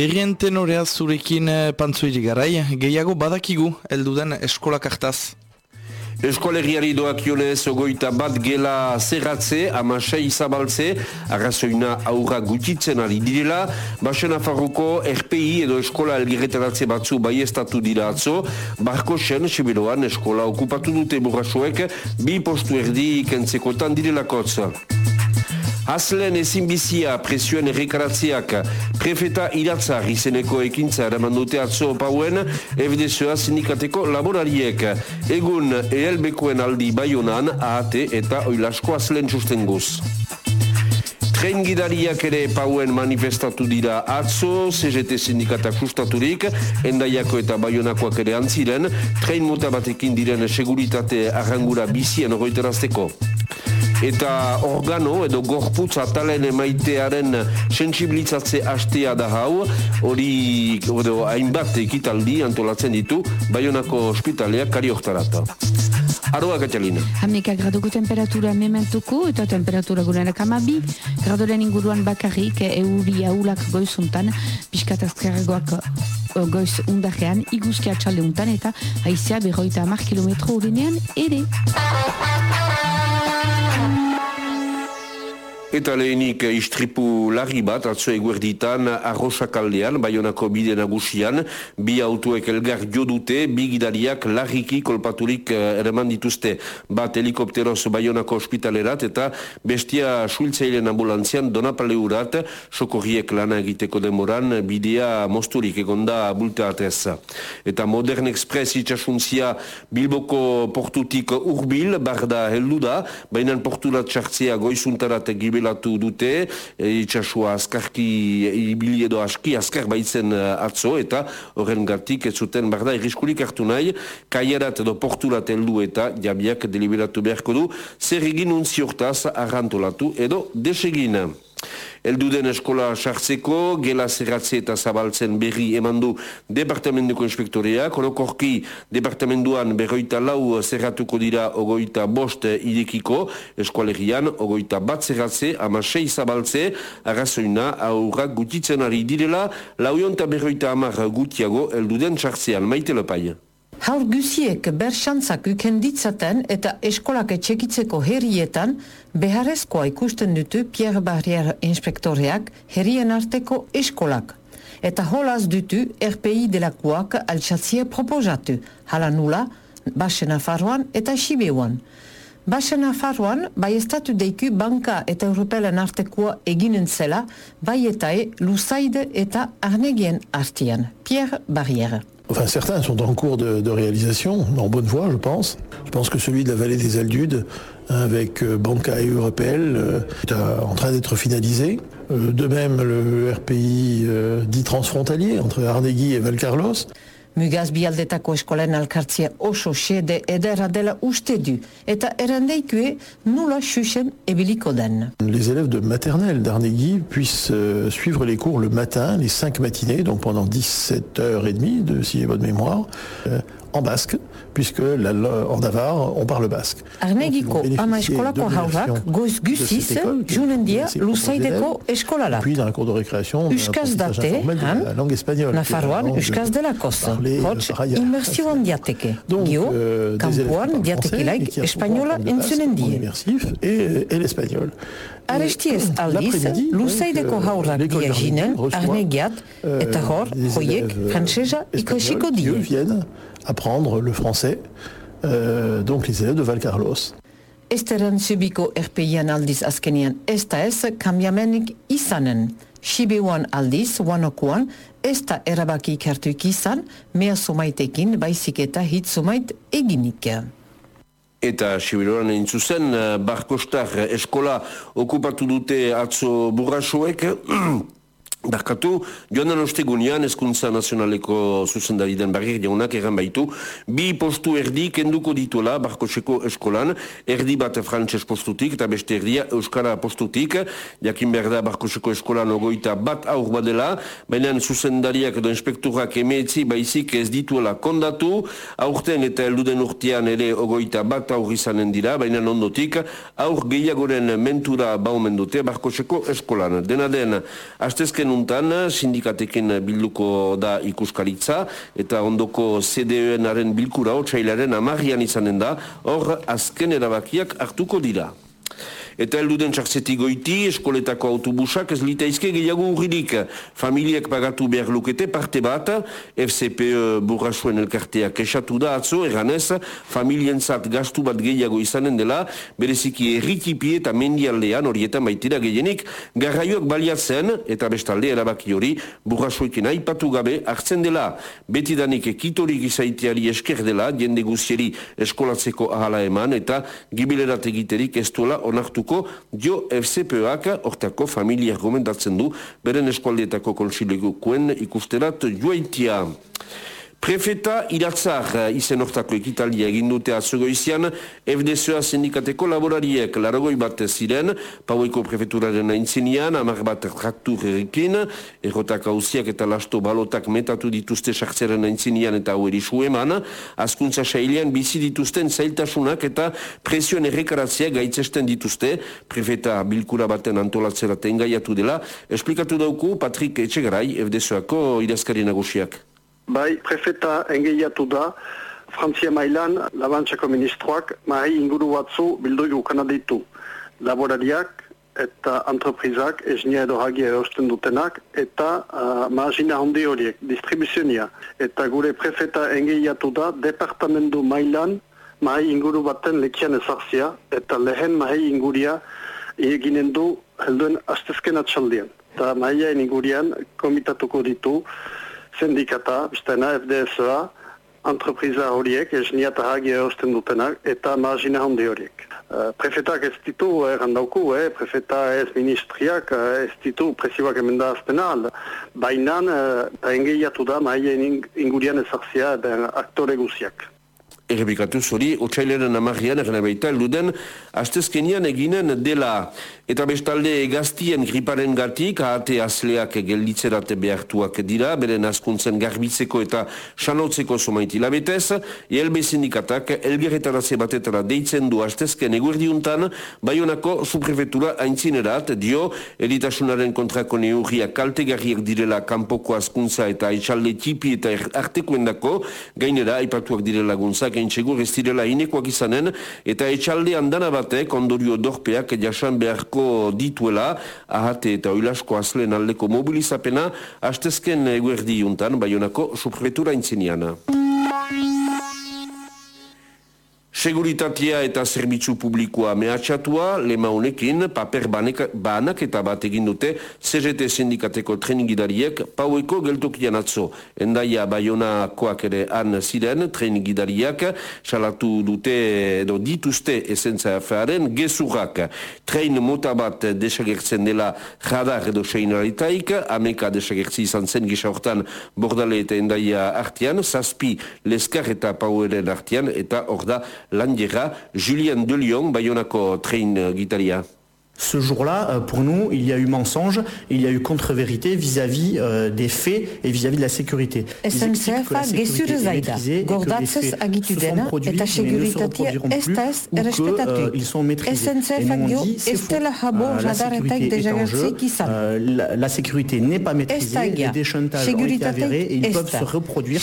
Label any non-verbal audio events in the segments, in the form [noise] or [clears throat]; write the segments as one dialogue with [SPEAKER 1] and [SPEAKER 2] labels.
[SPEAKER 1] Berrien tenorea zurekin eh, pantzuiri garai, gehiago badakigu, elduden eskolak hartaz.
[SPEAKER 2] Eskolegiari doak jonez ogoita bat gela zerratze, amasei zabaltze, arrazoina aurra gutitzen ari direla, Basen Afarroko RPI edo eskola elgirretaratze batzu bai estatu dira atzo, barko sen, seberoan eskola okupatu dute burrasoek, bi postu erdi ikentzekotan direlakotz. Azlen ezin bizia presioen errekaratziak prefeta iratzar izeneko ekintza eraman dute atzo pauen FDSOA sindikateko laborariek. Egun ELBkoen aldi baionan ahate eta oilasko azlen sustenguz. Tren gidariak ere pauen manifestatu dira atzo, CGT sindikatak sustaturik, endaiako eta baionakoak ere antziren, tren mota batekin diren seguritate arrangura bizien horretarazteko eta organo edo gorputz atalen emaitearen sensibilizatze hastea da hau, hori hainbat ekitaldi antolatzen ditu, Bayonako ospitaleak kari oktarata. Aroa, Katalina.
[SPEAKER 3] Hamika graduko temperatura mementuko eta temperatura gurenak amabi, gradoren inguruan bakarrik euri aulak goizuntan, piskat azkarregoak eh, goiz undarean, iguzkia txalde untan eta haizea berroita amar kilometro urinean ere.
[SPEAKER 2] Eta lehenik istripu larri bat, atzo eguerditan, arrosakaldean, baionako bide nagusian, bi autuek elgar jo dute, bi gidariak larriki kolpaturik eh, ereman dituzte bat helikopteroz baionako ospitalerat, eta bestia suiltzeilen ambulantzian donapaleurat, sokorriek lana egiteko demoran, bidea mosturik egonda bulteatez. Eta Modern Express itxasuntzia Bilboko portutik urbil, barda heldu da, bainan portulat txartzea goizuntarat gibe jubilatu dute, e, itxasua azkarki, ibili edo aski, azkar baitzen e, atzo, eta horren gatik ez zuten barda irriskulik hartu nahi, kaiarat edo portulat heldu eta jabiak deliberatu beharko du, zer egin untziortaz arrantolatu edo desegin. Elduden eskola sartzeko, gela zerratze eta zabaltzen berri eman du Departamentuko Inspektoreak, orokorki Departamentuan berroita lau zerratuko dira ogoita bost idekiko, eskualerian ogoita bat zerratze, ama sei zabaltze, arrazoina aurrak gutitzen ari direla, lauion eta berroita amar gutiago elduden sartzean, maite lepaia.
[SPEAKER 4] Haur guziek berxantzak ukenditzaten eta eskolak etxekitzeko herrietan beharrezkoa ikusten dutu Pierre Barrier inspektoreak herrien arteko eskolak. Eta holaz dutu RPI delakoak altxatzie proposatu, hala nula, Basen Afarroan eta Sibeuan. Basen Afarroan, bai estatu deiku banka eta europelen artekoa eginen zela, bai eta e luzaide eta arnegien artian. Pierre Barriere.
[SPEAKER 5] Enfin, certains sont en cours de, réalisation, en bonne voie, je pense. Je pense que celui de la vallée des Aldudes, avec euh, Banca et Europel, euh, est en train d'être finalisé. Euh, de même, le RPI dit transfrontalier entre Arnegui et Valcarlos. Les élèves de maternelle d'Arnegui puissent euh, suivre les cours le matin, les 5 matinées, donc pendant 17h30, de, si j'ai bonne mémoire, euh, en basque, puisque la, en Navarre, on parle basque.
[SPEAKER 4] Arnegiko goiz eskolala.
[SPEAKER 5] Puis dans la cour de récréation,
[SPEAKER 4] Euskaz date,
[SPEAKER 5] la langue espagnole.
[SPEAKER 4] Nafarroan, de la kosa. Hots, immersioan diateke. Gio,
[SPEAKER 5] euh,
[SPEAKER 4] kampuan diatekelaik espagnola entzunen die.
[SPEAKER 5] Immersif et, et l'espagnol.
[SPEAKER 4] Arestiez aldiz, luzaideko haurrak dia jinen, arnegiat, eta hor, hoiek, frantsesa ikasiko die.
[SPEAKER 5] Apprendre le français, euh, donc les élèves de Valcarlos.
[SPEAKER 4] Esteren subiko erpeian aldiz azkenian ez da ez kambiamenik izanen. Sibiuan aldiz, wanokuan, ez da erabaki ikertuik izan, mea sumaitekin baizik eta hit sumait eginik.
[SPEAKER 2] Eta Sibiruan egin zuzen, eh, Barkostar eskola okupatu dute atzo burrasoek, [clears throat] Barkatu, joan den ostegunian eskuntza nazionaleko zuzendari den barriak jaunak egan baitu, bi postu erdi kenduko dituela Barkoseko eskolan, erdi bat frantses postutik eta beste erdia Euskara postutik, jakin behar da Barkoseko eskolan ogoita bat aur badela, baina zuzendariak edo inspekturak emeetzi baizik ez dituela kondatu, aurten eta elduden urtean ere ogoita bat aur izanen dira, baina ondotik aur gehiagoren mentura baumen dute Barkoseko eskolan. Dena den, hastezken untan sindikatekin bilduko da ikuskaritza eta ondoko CDENaren bilkura otxailaren amarrian izanen da, hor azken erabakiak hartuko dira. Eta elduden txartzetik goiti, eskoletako autobusak ez litaizke gehiago urririk. Familiek pagatu behar lukete parte bat, FCPE burrasuen elkarteak esatu da atzo, eranez, familientzat gastu bat gehiago izanen dela, bereziki erritipi eta mendialdean horietan baitira gehienik, garraioak baliatzen, eta bestalde erabaki hori, burrasuekin aipatu gabe hartzen dela. Betidanik ekitorik izaiteari esker dela, jende guzieri eskolatzeko ahala eman, eta gibilerat egiterik ez duela onartuko jo FCPOak ortako familia gomendatzen du beren eskualdietako konsilegokoen ikusterat joaitia. Prefeta iratzar eh, izen ortako ekitalia egin dute atzogoizian, FDSOA sindikateko laborariek laragoi bat ziren, paueko prefeturaren aintzinean, amar bat traktur erikin, errotak hausiak eta lasto balotak metatu dituzte sartzeren aintzinean eta hau erisu eman, askuntza sailean bizi dituzten zailtasunak eta presioen errekaratzea gaitzesten dituzte, prefeta bilkura baten antolatzerat engaiatu dela, esplikatu dauku Patrik Etxegarai, FDSOako idazkari nagusiak.
[SPEAKER 6] Bai, prefeta engeiatu da, Frantzia mailan, labantzako ministroak, mahi inguru batzu bildoi ukana ditu. Laborariak eta antroprizak esnia edo hagia erosten dutenak, eta uh, margina hondi horiek, distribuzionia. Eta gure prefeta engeiatu da, departamendu mailan, mahi inguru baten lekian ezarzia, eta lehen mahi inguria eginen du helduen astezken atxaldian. Eta mahi ingurian komitatuko ditu, sindikata, biztena, FDSA, entrepriza horiek, esnia eta hagi erosten dutenak, eta margina handi horiek. Uh, prefetak ez ditu, erran dauku, eh, prefeta ez ministriak, uh, ez ditu presiuak emenda aztena, baina uh, engeiatu da, maien ingurian ezartzia den aktore guziak
[SPEAKER 2] errepikatu zori, otxaileren amarrian, erren abeita, eluden, astezkenian eginen dela, eta bestalde gaztien griparen gatik, ahate azleak gelditzerate behartuak dira, beren askuntzen garbitzeko eta sanotzeko somaiti labetez, ELB sindikatak elgerretaraze batetara deitzen du astezken eguerdiuntan, baionako suprefetura aintzinerat, dio, eritasunaren kontrako neurriak kaltegarriak direla kanpoko askuntza eta etxalde tipi eta er-, artekoendako, gainera, aipatuak direla guntzak, entxegur ez direla inekoak izanen, eta etxaldean dana batek ondorio dorpeak jasan beharko dituela, ahate eta oilasko azlen aldeko mobilizapena, hastezken eguerdi juntan, baionako subretura intzineana. Seguritatea eta zerbitzu publikoa mehatxatua, lema honekin, paper banak eta bat egin dute CGT sindikateko trenigidariek paueko geltokian atzo. Endaia baionakoak ere han ziren trenigidariak, salatu dute edo dituzte esentza afearen gezurrak. Trein mota bat desagertzen dela radar edo seinaritaik, ameka desagertzi izan zen gisa hortan bordale eta endaia artian, zazpi leskar eta paueren artian, eta hor da Landiera, Julien Delion, Bayonako train euh, guitaria.
[SPEAKER 7] Ce jour-là, euh, pour nous, il y a eu mensonge, il y a eu contre-vérité vis-à-vis euh, des faits et vis-à-vis de la sécurité. SNCF-a gezurezai euh, La sécurité n'est pas maîtrisée, ils peuvent se reproduire.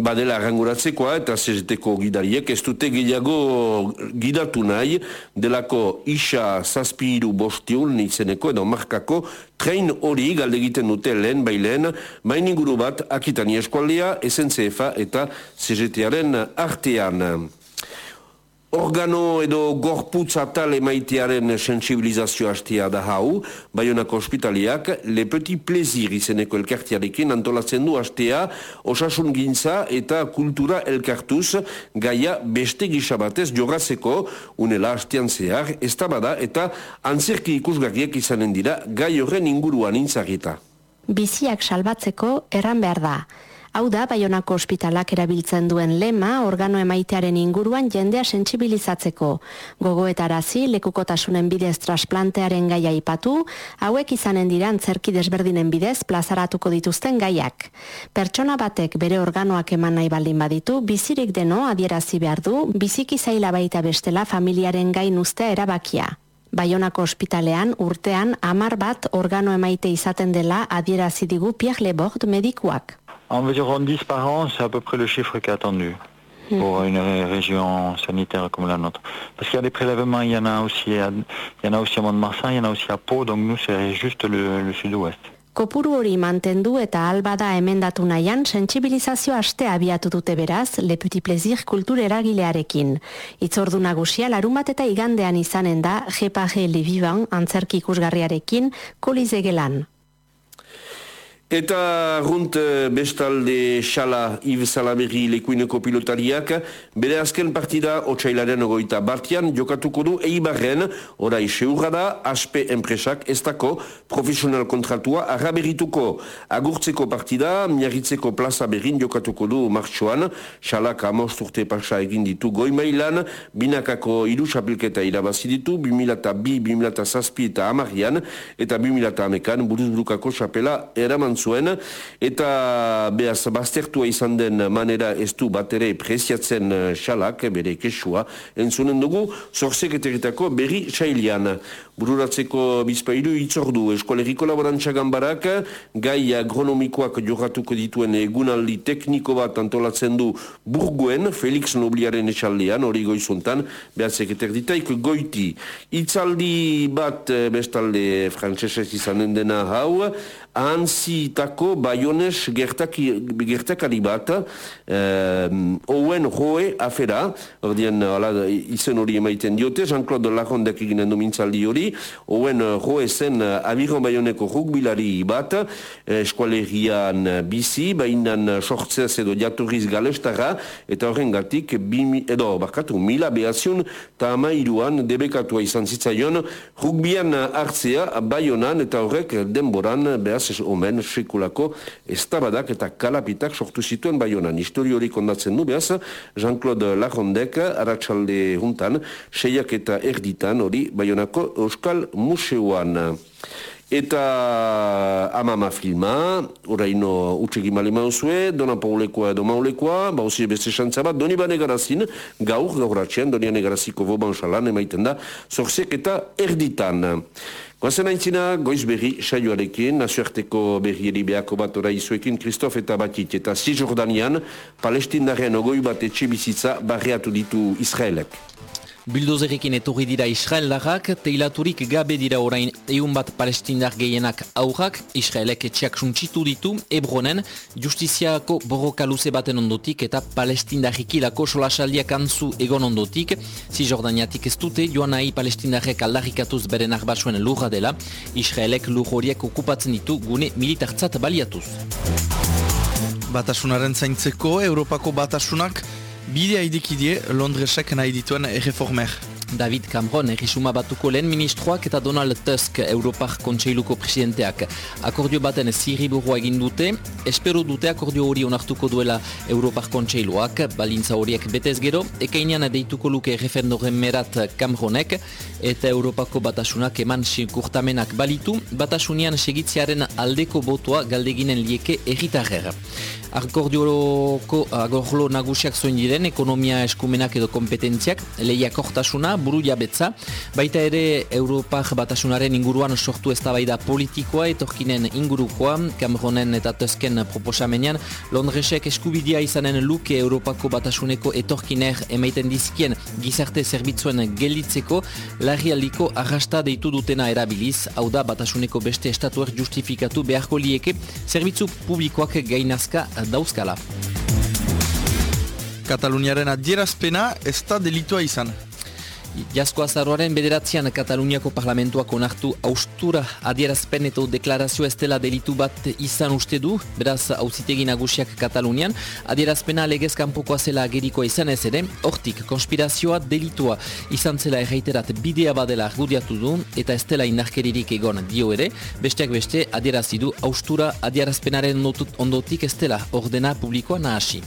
[SPEAKER 2] Badela arranguratzekoa eta CGT-ko gidariek ez dute gehiago gidatu nahi delako isa zazpiru bostiun izeneko edo markako train hori galde egiten dute lehen bailen main inguru bat akitani eskualdea, SNCF-a eta CGT-aren artean. Organo edo gorputz atal emaitearen sensibilizazio hastia da hau, Bayonako ospitaliak, Le Petit Plezir izeneko elkartiarekin antolatzen du hastea, osasun gintza eta kultura elkartuz, gaia beste gisabatez jorazeko, unela hastean zehar, ez bada eta antzerki ikusgarriek izanen dira, gai horren inguruan intzagita.
[SPEAKER 8] Biziak salbatzeko erran behar da. Hau da, Baionako ospitalak erabiltzen duen lema organo emaitearen inguruan jendea sentsibilizatzeko. Gogoetarazi, lekukotasunen bidez trasplantearen gaia ipatu, hauek izanen dira antzerki desberdinen bidez plazaratuko dituzten gaiak. Pertsona batek bere organoak eman nahi baldin baditu, bizirik deno adierazi behar du, biziki zaila baita bestela familiaren gain ustea erabakia. Baionako ospitalean urtean amar bat organo emaite izaten dela adierazi digu Pierre Lebord medikuak.
[SPEAKER 9] Environ 10 par an, c'est à peu près le chiffre qui est attendu hmm. pour une région sanitaire comme la nôtre. Parce qu'il y a des prélèvements, il y en a aussi à, il y en a aussi à Mont-de-Marsan, il y en a aussi à Pau, donc nous c'est juste le, le sud-ouest.
[SPEAKER 8] Kopuru hori mantendu eta albada emendatu nahian sentsibilizazio aste abiatu dute beraz Le Petit Plaisir kultur eragilearekin. Itzordu nagusia larun bat eta igandean izanen da GPG Le Vivant antzerki ikusgarriarekin kolizegelan.
[SPEAKER 2] Eta runt eh, bestalde xala Iv Salaberri lekuineko pilotariak, bere azken partida otxailaren ogoita bartian jokatuko du eibarren, orai seurra da, aspe enpresak ez dako profesional kontratua arraberituko. Agurtzeko partida, miarritzeko plaza berrin jokatuko du martxoan, xalak amosturte pasa egin ditu goi mailan, binakako iru xapilketa irabazi ditu, 2002-2006 eta amarian, eta 2008an buruzburukako xapela eraman zuen, eta behaz baztertua izan den manera ez du bat ere preziatzen eh, xalak, bere kesua, entzunen dugu, zorzek eteritako berri xailian. Bururatzeko bizpailu itzordu eskoleriko laborantza gambarak, gai agronomikoak jorratuko dituen egunaldi tekniko bat antolatzen du burguen, Felix Nobliaren etxaldean, hori goizuntan, behatzek eterditaik goiti. Itzaldi bat eh, bestalde frantzesez izanen dena hau, anzitako baionez gertakari bat, eh, ouen joe afera, ordean izen hori emaiten diote, Jean-Claude Lajondek eginen du mintzaldi hori, oen joe zen abiron baioneko rugbilari bat, eskualerian bizi, bainan sortzez edo jaturriz galestara, eta horren gatik, edo, bakatu, mila behazion, eta ama iruan, debekatua izan zitzaion, rugbian hartzea, baionan, eta horrek denboran, behaz, omen, sekulako, estabadak eta kalapitak sortu zituen baionan. Histori hori kondatzen du, behaz, Jean-Claude Lajondek, aratsalde juntan, seiak eta erditan, hori, baionako, Euskal Museoan. Eta amama filma, oraino utxegi male mauzue, dona paulekoa edo maulekoa, bauzi beste xantza bat, doni bane garazin, gaur, gaur atxean, doni bane garaziko boban xalan, emaiten da, zorzek eta erditan. Goazen aintzina, goiz berri, saioarekin, nazioarteko berri eribeako bat ora izuekin, Kristof eta Batit, eta Zizordanian, palestindaren ogoi bat etxe bizitza barriatu ditu Israelek.
[SPEAKER 10] Bildozerrekin etorri dira Israeldarrak, teilaturik gabe dira orain egun bat palestindar gehienak aurrak, Israelek etxeak suntsitu ditu, Ebronen, justiziako borroka luze baten ondotik eta palestindarrikilako solasaldiak antzu egon ondotik, zi jordaniatik ez dute, joan nahi palestindarrek aldarrikatuz beren arbasuen lurra dela, Israelek lur horiek okupatzen ditu gune militartzat baliatuz.
[SPEAKER 1] Batasunaren zaintzeko, Europako batasunak, Bidea idikidie Londresek nahi dituen erreformer.
[SPEAKER 10] David Cameron errisuma batuko lehen ministroak eta Donald Tusk Europar Kontseiluko presidenteak akordio baten zirriburua egin dute, espero dute akordio hori onartuko duela Europar Kontseiluak, balintza horiek betez gero, ekainean deituko luke referendoren merat Cameronek eta Europako batasunak eman kurtamenak balitu, batasunian segitziaren aldeko botoa galdeginen lieke erritarrer. Akordioko agorlo nagusiak zuen diren, ekonomia eskumenak edo kompetentziak, lehiak hortasuna, buru jabetza, baita ere Europak batasunaren inguruan sortu ez da politikoa etorkinen ingurukoa, Cameronen eta Tusken proposamenean, Londresek eskubidia izanen luke Europako batasuneko etorkiner emaiten dizkien gizarte zerbitzuen gelditzeko, larri aldiko arrasta deitu dutena erabiliz, hau da batasuneko beste estatuer justifikatu beharko lieke, zerbitzu publikoak gainazka dauzkala.
[SPEAKER 1] Kataluniaren adierazpena ez da delitua izan.
[SPEAKER 10] Jasko azaroaren bederatzean Kataluniako parlamentuak onartu austura adierazpen eta deklarazio estela delitu bat izan uste du, beraz hauzitegi nagusiak Katalunian, adierazpena legez kanpokoa zela agerikoa izan ez ere, hortik konspirazioa delitua izan zela erreiterat bidea badela argudiatu du eta estela inarkeririk egon dio ere, besteak beste adierazidu austura adierazpenaren ondotik estela ordena publikoa nahasi.